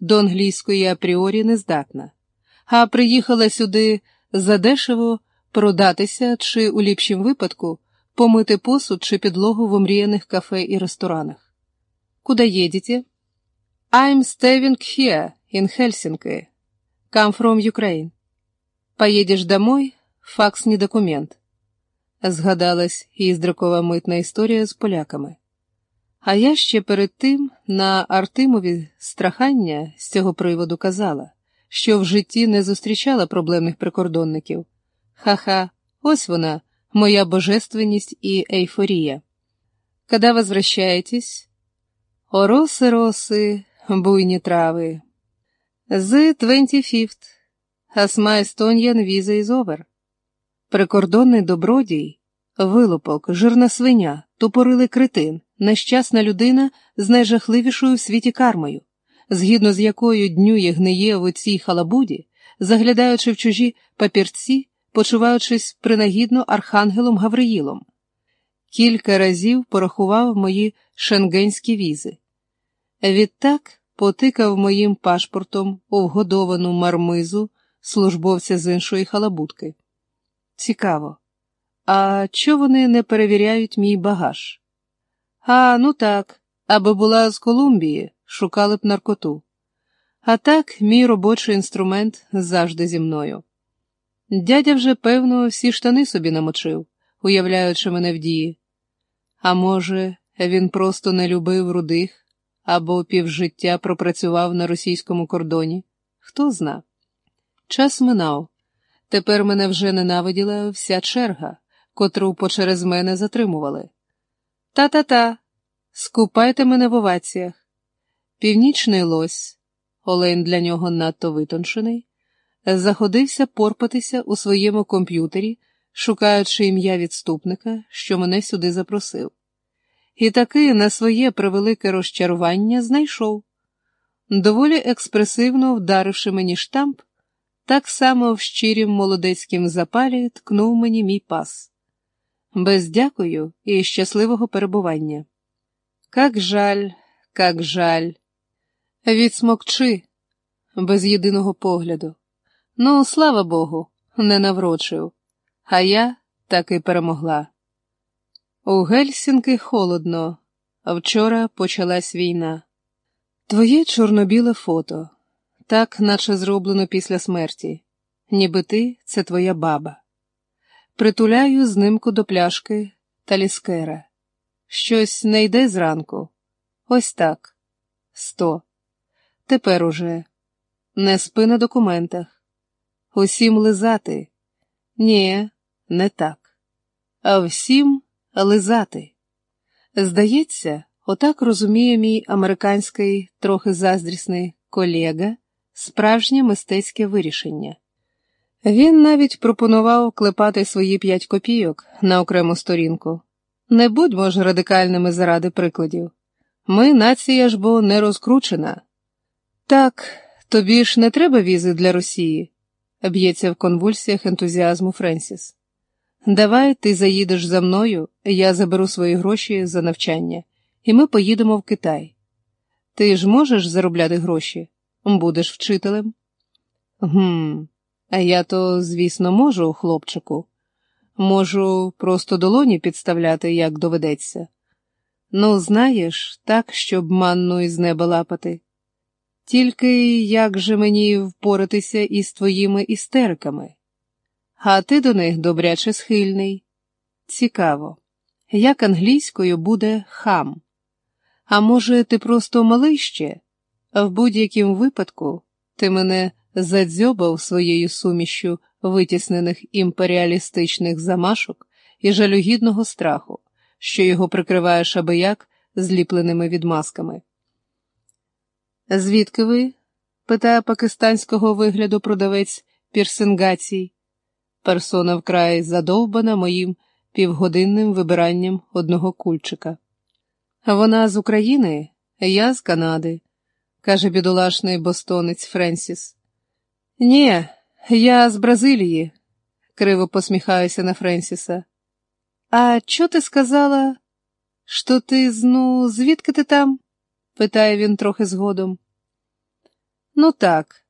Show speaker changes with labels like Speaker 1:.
Speaker 1: до англійської апріорі не здатна, а приїхала сюди задешево продатися чи, у ліпшім випадку, помити посуд чи підлогу в омріяних кафе і ресторанах. Куда їдете? I'm staying here, in Helsinki. Come from Ukraine. Поедешь домой? Факс не документ. Згадалась їздракова митна історія з поляками. А я ще перед тим на Артимові страхання з цього приводу казала, що в житті не зустрічала проблемних прикордонників. Ха-ха, ось вона, моя божественність і ейфорія. Когда возвращаетесь? О, роси, буйні трави. З 25th. As my Estonian visa is over. Прикордонний добродій, вилупок, жирна свиня, тупорилий критин, нещасна людина з найжахливішою в світі кармою, згідно з якою днює гниє в цій халабуді, заглядаючи в чужі папірці, почуваючись принагідно архангелом Гавриїлом. Кілька разів порахував мої шенгенські візи. Відтак потикав моїм пашпортом у вгодовану мармизу службовця з іншої халабудки. Цікаво. А чого вони не перевіряють мій багаж? А, ну так, аби була з Колумбії, шукали б наркоту. А так, мій робочий інструмент завжди зі мною. Дядя вже, певно, всі штани собі намочив, уявляючи мене в дії. А може, він просто не любив рудих або півжиття пропрацював на російському кордоні? Хто зна. Час минав. Тепер мене вже ненавиділа вся черга, котру почерез мене затримували. Та-та-та, скупайте мене в оваціях. Північний лось, олень для нього надто витончений, заходився порпатися у своєму комп'ютері, шукаючи ім'я відступника, що мене сюди запросив. І таки на своє превелике розчарування знайшов, доволі експресивно вдаривши мені штамп, так само в щирім молодецькім запалі ткнув мені мій пас. Без дякую і щасливого перебування. Как жаль, как жаль. Відсмокчи, без єдиного погляду. Ну, слава Богу, не наврочив, а я таки перемогла. У Гельсінки холодно, вчора почалась війна. Твоє чорно-біле фото, так наче зроблено після смерті, ніби ти це твоя баба. Притуляю знимку до пляшки та ліскера. Щось не йде зранку. Ось так. Сто. Тепер уже. Не спи на документах. Усім лизати. Ні, не так. А всім лизати. Здається, отак розуміє мій американський, трохи заздрісний колега справжнє мистецьке вирішення. Він навіть пропонував клепати свої п'ять копійок на окрему сторінку. Не будьмо ж радикальними заради прикладів. Ми нація ж бо не розкручена. Так, тобі ж не треба візи для Росії, б'ється в конвульсіях ентузіазму Френсіс. Давай ти заїдеш за мною, я заберу свої гроші за навчання, і ми поїдемо в Китай. Ти ж можеш заробляти гроші? Будеш вчителем? Гм, я то, звісно, можу, хлопчику. Можу просто долоні підставляти, як доведеться. Ну, знаєш, так, щоб манну із неба лапати. Тільки як же мені впоратися із твоїми істериками? А ти до них добряче схильний. Цікаво, як англійською буде хам? А може, ти просто малий ще? В будь-якому випадку ти мене задзьобав своєю сумішю витіснених імперіалістичних замашок і жалюгідного страху, що його прикриває шабияк зліпленими відмазками. Звідки ви? питає пакистанського вигляду продавець пірсингацій. Персона вкрай задовбана моїм півгодинним вибиранням одного кульчика. Вона з України, я з Канади, каже бідолашний бостонець Френсіс. Ні, я з Бразилії, криво посміхаюся на Френсіса. А що ти сказала? Що ти ну, звідки ти там? питає він трохи згодом. Ну так,